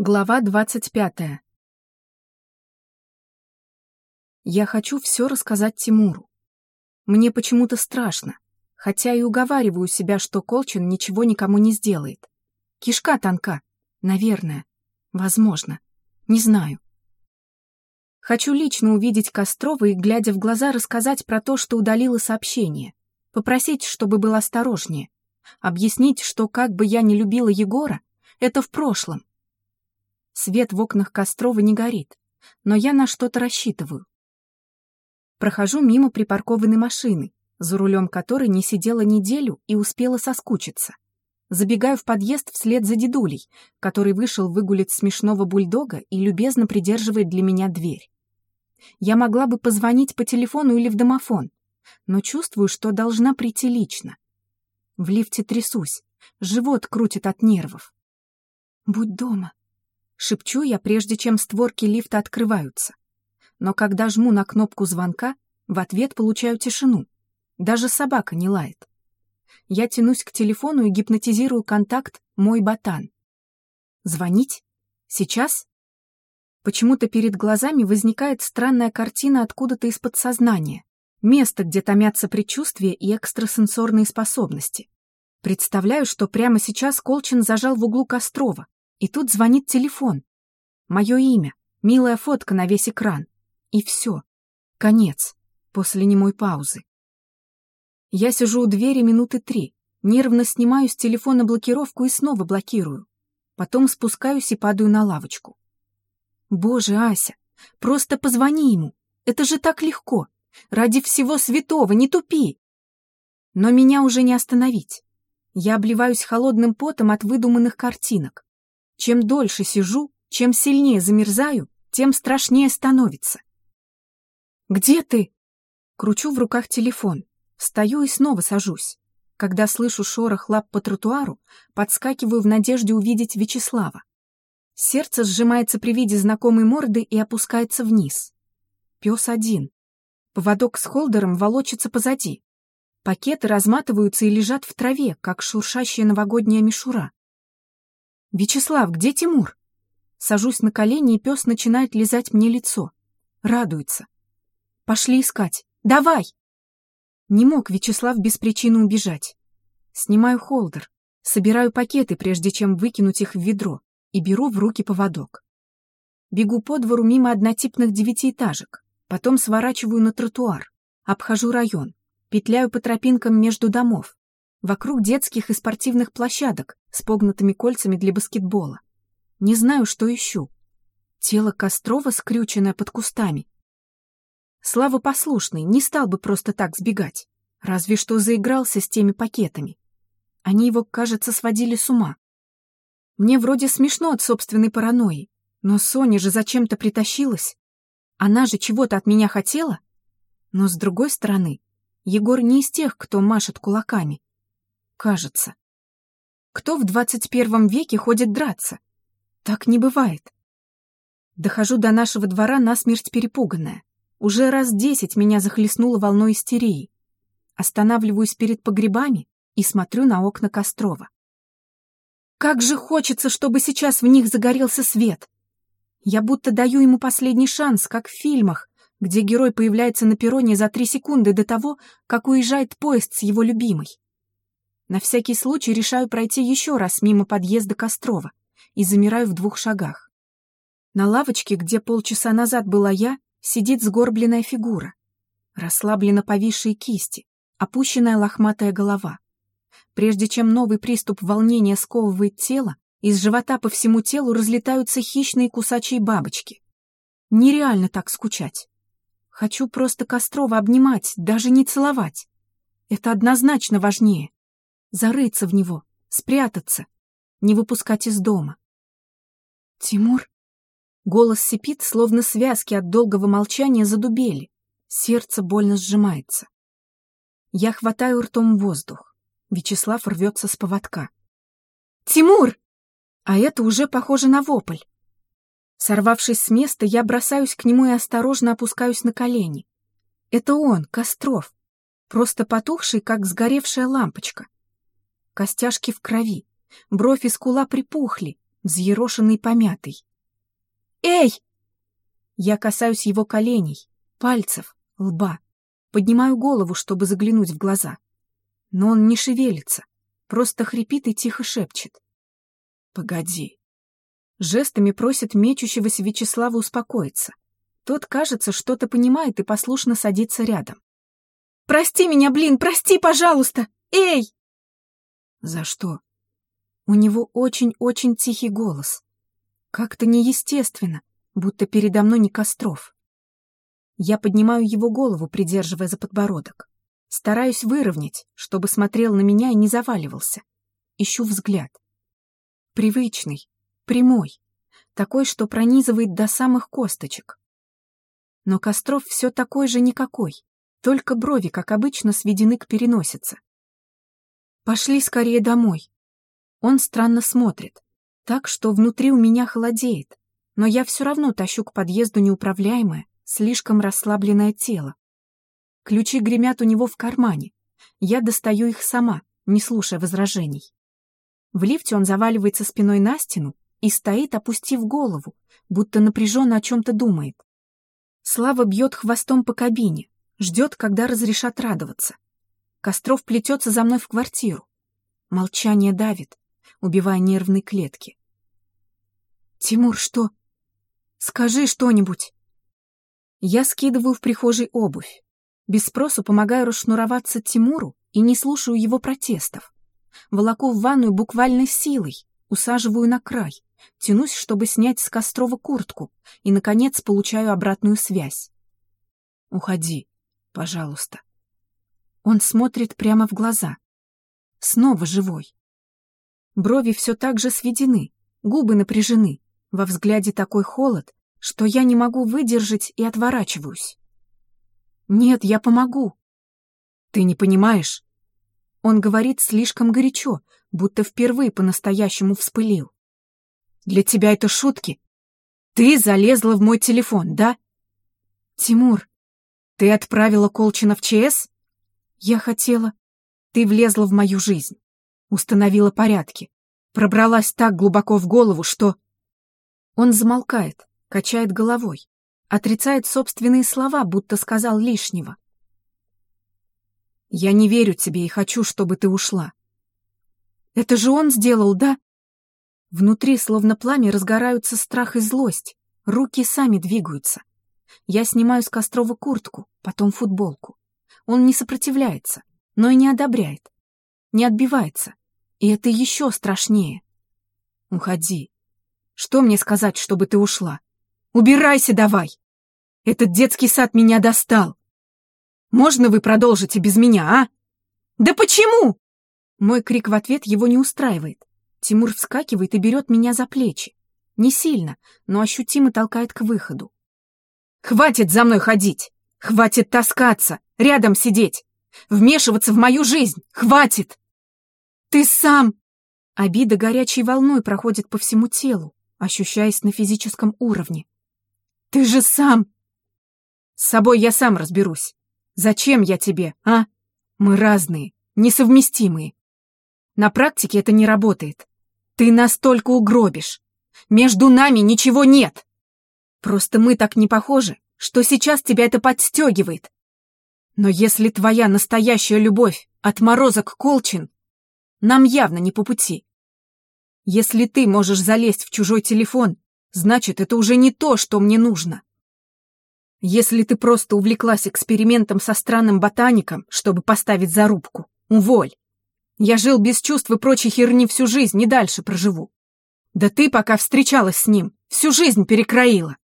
Глава двадцать пятая. Я хочу все рассказать Тимуру. Мне почему-то страшно, хотя и уговариваю себя, что Колчин ничего никому не сделает. Кишка тонка, наверное, возможно, не знаю. Хочу лично увидеть Кострова и, глядя в глаза, рассказать про то, что удалила сообщение, попросить, чтобы был осторожнее, объяснить, что как бы я не любила Егора, это в прошлом, Свет в окнах Кострова не горит, но я на что-то рассчитываю. Прохожу мимо припаркованной машины, за рулем которой не сидела неделю и успела соскучиться. Забегаю в подъезд вслед за дедулей, который вышел выгулить смешного бульдога и любезно придерживает для меня дверь. Я могла бы позвонить по телефону или в домофон, но чувствую, что должна прийти лично. В лифте трясусь, живот крутит от нервов. «Будь дома», Шепчу я, прежде чем створки лифта открываются. Но когда жму на кнопку звонка, в ответ получаю тишину. Даже собака не лает. Я тянусь к телефону и гипнотизирую контакт «Мой ботан». Звонить? Сейчас? Почему-то перед глазами возникает странная картина откуда-то из подсознания. Место, где томятся предчувствия и экстрасенсорные способности. Представляю, что прямо сейчас Колчин зажал в углу Кострова, и тут звонит телефон. Мое имя, милая фотка на весь экран. И все. Конец. После немой паузы. Я сижу у двери минуты три, нервно снимаю с телефона блокировку и снова блокирую. Потом спускаюсь и падаю на лавочку. Боже, Ася, просто позвони ему. Это же так легко. Ради всего святого, не тупи. Но меня уже не остановить. Я обливаюсь холодным потом от выдуманных картинок. Чем дольше сижу, чем сильнее замерзаю, тем страшнее становится. «Где ты?» Кручу в руках телефон, встаю и снова сажусь. Когда слышу шорох лап по тротуару, подскакиваю в надежде увидеть Вячеслава. Сердце сжимается при виде знакомой морды и опускается вниз. Пес один. Поводок с холдером волочится позади. Пакеты разматываются и лежат в траве, как шуршащая новогодняя мишура. «Вячеслав, где Тимур?» Сажусь на колени, и пес начинает лизать мне лицо. Радуется. «Пошли искать. Давай!» Не мог Вячеслав без причины убежать. Снимаю холдер, собираю пакеты, прежде чем выкинуть их в ведро, и беру в руки поводок. Бегу по двору мимо однотипных девятиэтажек, потом сворачиваю на тротуар, обхожу район, петляю по тропинкам между домов, вокруг детских и спортивных площадок, с погнутыми кольцами для баскетбола. Не знаю, что ищу. Тело Кострова, скрюченное под кустами. Слава послушный, не стал бы просто так сбегать. Разве что заигрался с теми пакетами. Они его, кажется, сводили с ума. Мне вроде смешно от собственной паранойи, но Соня же зачем-то притащилась. Она же чего-то от меня хотела. Но с другой стороны, Егор не из тех, кто машет кулаками. Кажется. Кто в двадцать первом веке ходит драться? Так не бывает. Дохожу до нашего двора насмерть перепуганная. Уже раз десять меня захлестнуло волной истерии. Останавливаюсь перед погребами и смотрю на окна Кострова. Как же хочется, чтобы сейчас в них загорелся свет! Я будто даю ему последний шанс, как в фильмах, где герой появляется на перроне за три секунды до того, как уезжает поезд с его любимой. На всякий случай решаю пройти еще раз мимо подъезда Кострова и замираю в двух шагах. На лавочке, где полчаса назад была я, сидит сгорбленная фигура. Расслабленно повисшие кисти, опущенная лохматая голова. Прежде чем новый приступ волнения сковывает тело, из живота по всему телу разлетаются хищные кусачие бабочки. Нереально так скучать. Хочу просто Кострова обнимать, даже не целовать. Это однозначно важнее зарыться в него, спрятаться, не выпускать из дома. «Тимур?» Голос сипит, словно связки от долгого молчания задубели. Сердце больно сжимается. Я хватаю ртом воздух. Вячеслав рвется с поводка. «Тимур!» А это уже похоже на вопль. Сорвавшись с места, я бросаюсь к нему и осторожно опускаюсь на колени. Это он, Костров, просто потухший, как сгоревшая лампочка. Костяшки в крови, бровь и скула припухли, взъерошенный помятый. «Эй!» Я касаюсь его коленей, пальцев, лба. Поднимаю голову, чтобы заглянуть в глаза. Но он не шевелится, просто хрипит и тихо шепчет. «Погоди». Жестами просит мечущегося Вячеслава успокоиться. Тот, кажется, что-то понимает и послушно садится рядом. «Прости меня, блин, прости, пожалуйста! Эй!» «За что?» У него очень-очень тихий голос. Как-то неестественно, будто передо мной не Костров. Я поднимаю его голову, придерживая за подбородок. Стараюсь выровнять, чтобы смотрел на меня и не заваливался. Ищу взгляд. Привычный, прямой, такой, что пронизывает до самых косточек. Но Костров все такой же никакой, только брови, как обычно, сведены к переносице. «Пошли скорее домой». Он странно смотрит, так что внутри у меня холодеет, но я все равно тащу к подъезду неуправляемое, слишком расслабленное тело. Ключи гремят у него в кармане. Я достаю их сама, не слушая возражений. В лифте он заваливается спиной на стену и стоит, опустив голову, будто напряженно о чем-то думает. Слава бьет хвостом по кабине, ждет, когда разрешат радоваться. Костров плетется за мной в квартиру. Молчание давит, убивая нервные клетки. «Тимур, что? Скажи что-нибудь!» Я скидываю в прихожей обувь. Без спросу помогаю расшнуроваться Тимуру и не слушаю его протестов. Волоку в ванную буквально силой, усаживаю на край, тянусь, чтобы снять с Кострова куртку, и, наконец, получаю обратную связь. «Уходи, пожалуйста». Он смотрит прямо в глаза. Снова живой. Брови все так же сведены, губы напряжены, во взгляде такой холод, что я не могу выдержать и отворачиваюсь. «Нет, я помогу». «Ты не понимаешь?» Он говорит слишком горячо, будто впервые по-настоящему вспылил. «Для тебя это шутки? Ты залезла в мой телефон, да?» «Тимур, ты отправила Колчина в ЧС?» «Я хотела...» «Ты влезла в мою жизнь, установила порядки, пробралась так глубоко в голову, что...» Он замолкает, качает головой, отрицает собственные слова, будто сказал лишнего. «Я не верю тебе и хочу, чтобы ты ушла». «Это же он сделал, да?» Внутри, словно пламя, разгораются страх и злость, руки сами двигаются. Я снимаю с Кострова куртку, потом футболку. Он не сопротивляется, но и не одобряет, не отбивается. И это еще страшнее. «Уходи. Что мне сказать, чтобы ты ушла?» Убирайся давай! Этот детский сад меня достал. Можно вы продолжите без меня, а? Да почему? Мой крик в ответ его не устраивает. Тимур вскакивает и берет меня за плечи. Не сильно, но ощутимо толкает к выходу. «Хватит за мной ходить! Хватит таскаться, рядом сидеть! Вмешиваться в мою жизнь! Хватит!» «Ты сам!» Обида горячей волной проходит по всему телу, ощущаясь на физическом уровне. Ты же сам... С собой я сам разберусь. Зачем я тебе, а? Мы разные, несовместимые. На практике это не работает. Ты настолько угробишь. Между нами ничего нет. Просто мы так не похожи, что сейчас тебя это подстегивает. Но если твоя настоящая любовь отморозок Колчин, нам явно не по пути. Если ты можешь залезть в чужой телефон значит, это уже не то, что мне нужно. Если ты просто увлеклась экспериментом со странным ботаником, чтобы поставить зарубку, уволь. Я жил без чувств и прочей херни всю жизнь и дальше проживу. Да ты, пока встречалась с ним, всю жизнь перекроила.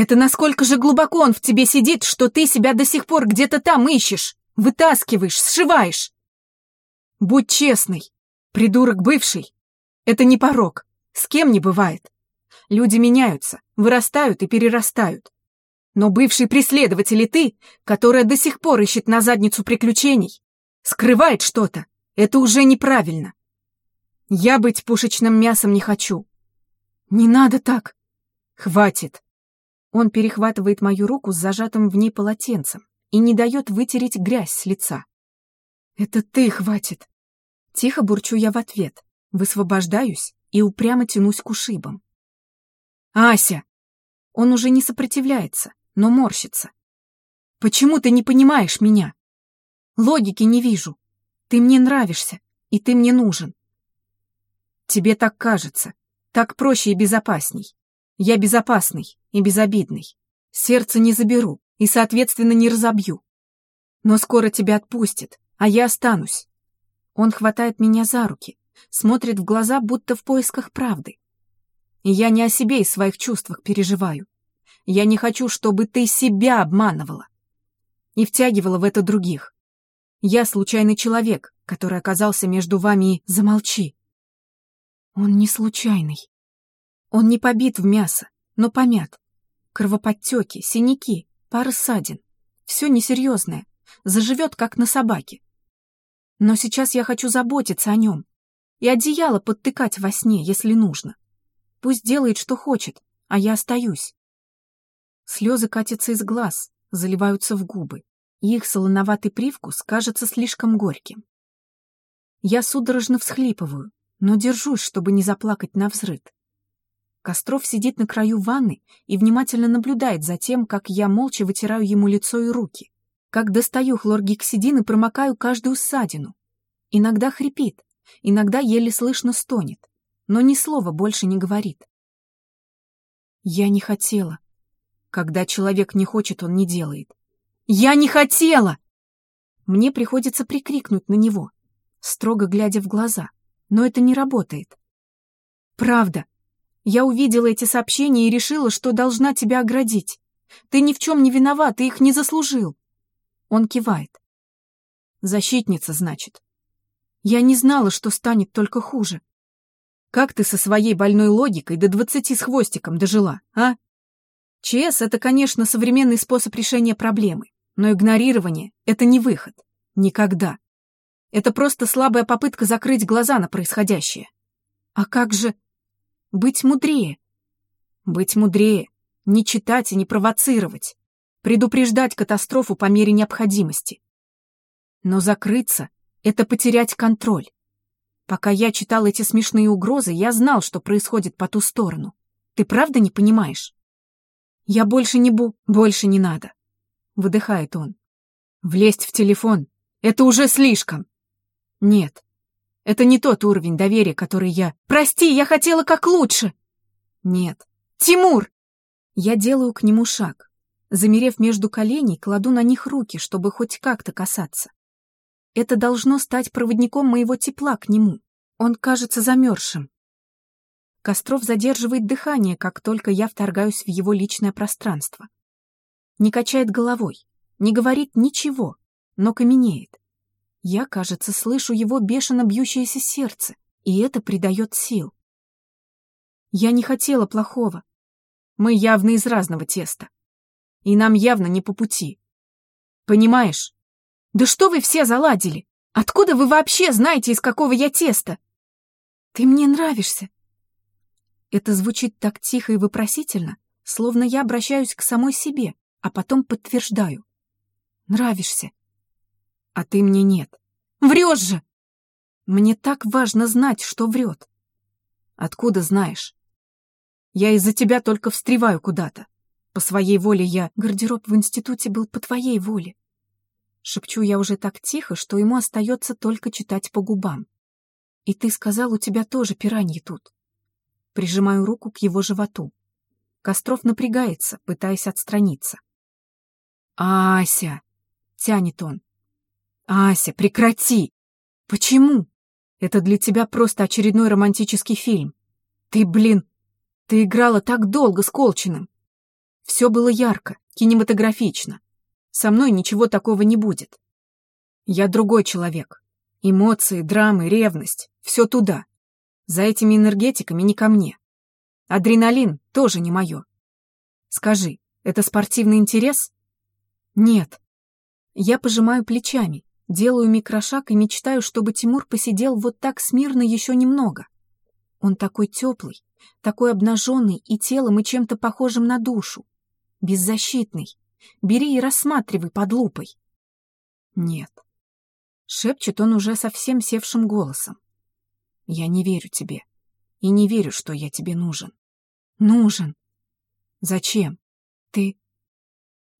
Это насколько же глубоко он в тебе сидит, что ты себя до сих пор где-то там ищешь, вытаскиваешь, сшиваешь. Будь честный, придурок бывший. Это не порог, с кем не бывает. Люди меняются, вырастают и перерастают. Но бывший преследователь и ты, которая до сих пор ищет на задницу приключений, скрывает что-то, это уже неправильно. Я быть пушечным мясом не хочу. Не надо так. Хватит. Он перехватывает мою руку с зажатым в ней полотенцем и не дает вытереть грязь с лица. Это ты хватит. Тихо бурчу я в ответ, высвобождаюсь и упрямо тянусь к ушибам. «Ася!» Он уже не сопротивляется, но морщится. «Почему ты не понимаешь меня? Логики не вижу. Ты мне нравишься, и ты мне нужен». «Тебе так кажется. Так проще и безопасней. Я безопасный и безобидный. Сердце не заберу и, соответственно, не разобью. Но скоро тебя отпустит, а я останусь. Он хватает меня за руки, смотрит в глаза, будто в поисках правды. И я не о себе и своих чувствах переживаю. Я не хочу, чтобы ты себя обманывала и втягивала в это других. Я случайный человек, который оказался между вами и... Замолчи. Он не случайный. Он не побит в мясо, но помят. Кровоподтеки, синяки, пара ссадин. Все несерьезное. Заживет, как на собаке. Но сейчас я хочу заботиться о нем. И одеяло подтыкать во сне, если нужно. Пусть делает, что хочет, а я остаюсь. Слезы катятся из глаз, заливаются в губы, и их солоноватый привкус кажется слишком горьким. Я судорожно всхлипываю, но держусь, чтобы не заплакать на взрыд. Костров сидит на краю ванны и внимательно наблюдает за тем, как я молча вытираю ему лицо и руки, как достаю хлоргексидин и промокаю каждую ссадину. Иногда хрипит, иногда еле слышно стонет, но ни слова больше не говорит. Я не хотела. Когда человек не хочет, он не делает. Я не хотела! Мне приходится прикрикнуть на него, строго глядя в глаза, но это не работает. Правда, я увидела эти сообщения и решила, что должна тебя оградить. Ты ни в чем не виноват, ты их не заслужил. Он кивает. Защитница, значит. Я не знала, что станет только хуже. Как ты со своей больной логикой до двадцати с хвостиком дожила, а? ЧС — это, конечно, современный способ решения проблемы, но игнорирование — это не выход. Никогда. Это просто слабая попытка закрыть глаза на происходящее. А как же быть мудрее. Быть мудрее, не читать и не провоцировать, предупреждать катастрофу по мере необходимости. Но закрыться — это потерять контроль. Пока я читал эти смешные угрозы, я знал, что происходит по ту сторону. Ты правда не понимаешь? Я больше не бу... Больше не надо. Выдыхает он. Влезть в телефон — это уже слишком. Нет, это не тот уровень доверия, который я... Прости, я хотела как лучше! Нет. Тимур! Я делаю к нему шаг. Замерев между коленей, кладу на них руки, чтобы хоть как-то касаться. Это должно стать проводником моего тепла к нему. Он кажется замерзшим. Костров задерживает дыхание, как только я вторгаюсь в его личное пространство. Не качает головой, не говорит ничего, но каменеет. Я, кажется, слышу его бешено бьющееся сердце, и это придает сил. Я не хотела плохого. Мы явно из разного теста. И нам явно не по пути. Понимаешь? Да что вы все заладили? Откуда вы вообще знаете, из какого я теста? Ты мне нравишься. Это звучит так тихо и вопросительно, словно я обращаюсь к самой себе, а потом подтверждаю. Нравишься. А ты мне нет. Врешь же! Мне так важно знать, что врет. Откуда знаешь? Я из-за тебя только встреваю куда-то. По своей воле я... Гардероб в институте был по твоей воле. Шепчу я уже так тихо, что ему остается только читать по губам. И ты сказал, у тебя тоже пираньи тут. Прижимаю руку к его животу. Костров напрягается, пытаясь отстраниться. «Ася!» — тянет он. «Ася, прекрати! Почему? Это для тебя просто очередной романтический фильм. Ты, блин, ты играла так долго с Колчиным. Все было ярко, кинематографично. Со мной ничего такого не будет. Я другой человек. Эмоции, драмы, ревность — все туда. За этими энергетиками не ко мне. Адреналин тоже не мое. Скажи, это спортивный интерес? Нет. Я пожимаю плечами, Делаю микрошаг и мечтаю, чтобы Тимур посидел вот так смирно еще немного. Он такой теплый, такой обнаженный и телом, и чем-то похожим на душу. Беззащитный. Бери и рассматривай под лупой. Нет. Шепчет он уже совсем севшим голосом. Я не верю тебе. И не верю, что я тебе нужен. Нужен. Зачем? Ты...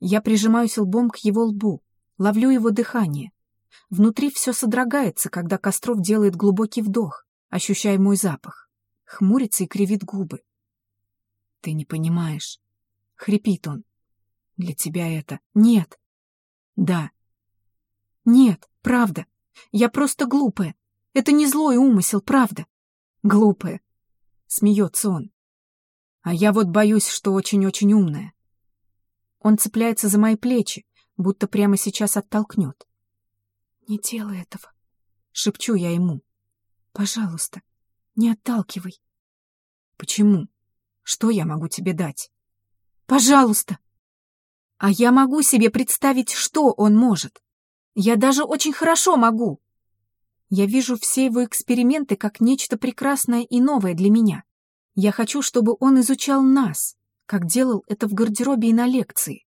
Я прижимаюсь лбом к его лбу, ловлю его дыхание. Внутри все содрогается, когда Костров делает глубокий вдох, ощущая мой запах. Хмурится и кривит губы. Ты не понимаешь. Хрипит он. Для тебя это... Нет. Да. Нет, правда. Я просто глупая. Это не злой умысел, правда. Глупая. Смеется он. А я вот боюсь, что очень-очень умная. Он цепляется за мои плечи, будто прямо сейчас оттолкнет. «Не делай этого», — шепчу я ему. «Пожалуйста, не отталкивай». «Почему? Что я могу тебе дать?» «Пожалуйста!» А я могу себе представить, что он может. Я даже очень хорошо могу. Я вижу все его эксперименты как нечто прекрасное и новое для меня. Я хочу, чтобы он изучал нас, как делал это в гардеробе и на лекции.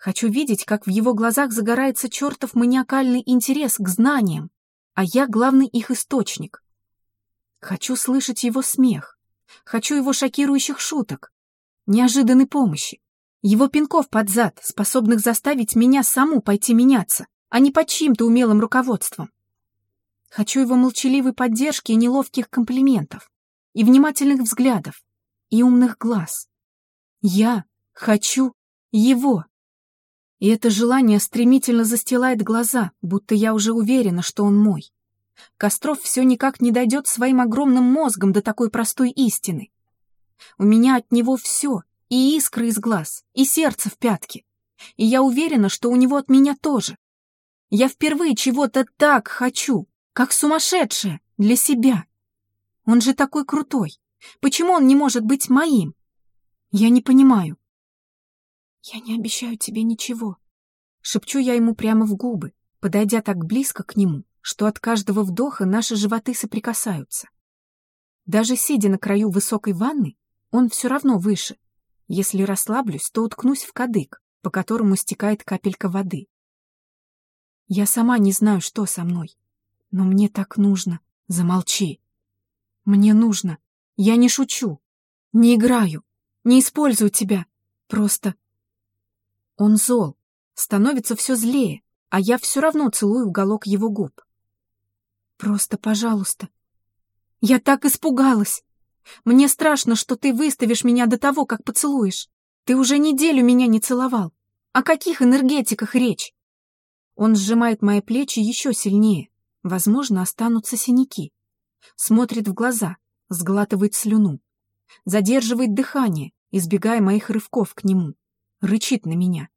Хочу видеть, как в его глазах загорается чертов маниакальный интерес к знаниям, а я главный их источник. Хочу слышать его смех. Хочу его шокирующих шуток, неожиданной помощи. Его пинков под зад, способных заставить меня саму пойти меняться, а не под чьим-то умелым руководством. Хочу его молчаливой поддержки и неловких комплиментов, и внимательных взглядов, и умных глаз. Я хочу его. И это желание стремительно застилает глаза, будто я уже уверена, что он мой. Костров все никак не дойдет своим огромным мозгом до такой простой истины. У меня от него все, и искры из глаз, и сердце в пятке. И я уверена, что у него от меня тоже. Я впервые чего-то так хочу, как сумасшедшая, для себя. Он же такой крутой. Почему он не может быть моим? Я не понимаю. Я не обещаю тебе ничего. Шепчу я ему прямо в губы, подойдя так близко к нему, что от каждого вдоха наши животы соприкасаются. Даже сидя на краю высокой ванны, он все равно выше, если расслаблюсь, то уткнусь в кадык, по которому стекает капелька воды. Я сама не знаю, что со мной, но мне так нужно. Замолчи. Мне нужно. Я не шучу. Не играю. Не использую тебя. Просто... Он зол. Становится все злее, а я все равно целую уголок его губ. Просто, пожалуйста. Я так испугалась. Мне страшно, что ты выставишь меня до того, как поцелуешь. Ты уже неделю меня не целовал. О каких энергетиках речь? Он сжимает мои плечи еще сильнее. Возможно, останутся синяки. Смотрит в глаза, сглатывает слюну. Задерживает дыхание, избегая моих рывков к нему. Рычит на меня.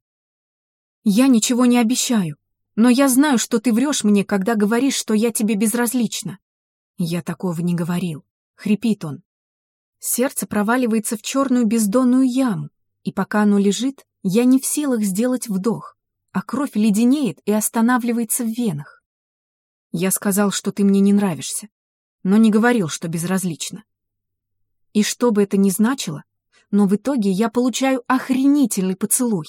Я ничего не обещаю, но я знаю, что ты врешь мне, когда говоришь, что я тебе безразлична. Я такого не говорил. Хрипит он. Сердце проваливается в черную бездонную яму, и пока оно лежит, я не в силах сделать вдох, а кровь леденеет и останавливается в венах. Я сказал, что ты мне не нравишься, но не говорил, что безразлично. И что бы это ни значило, но в итоге я получаю охренительный поцелуй.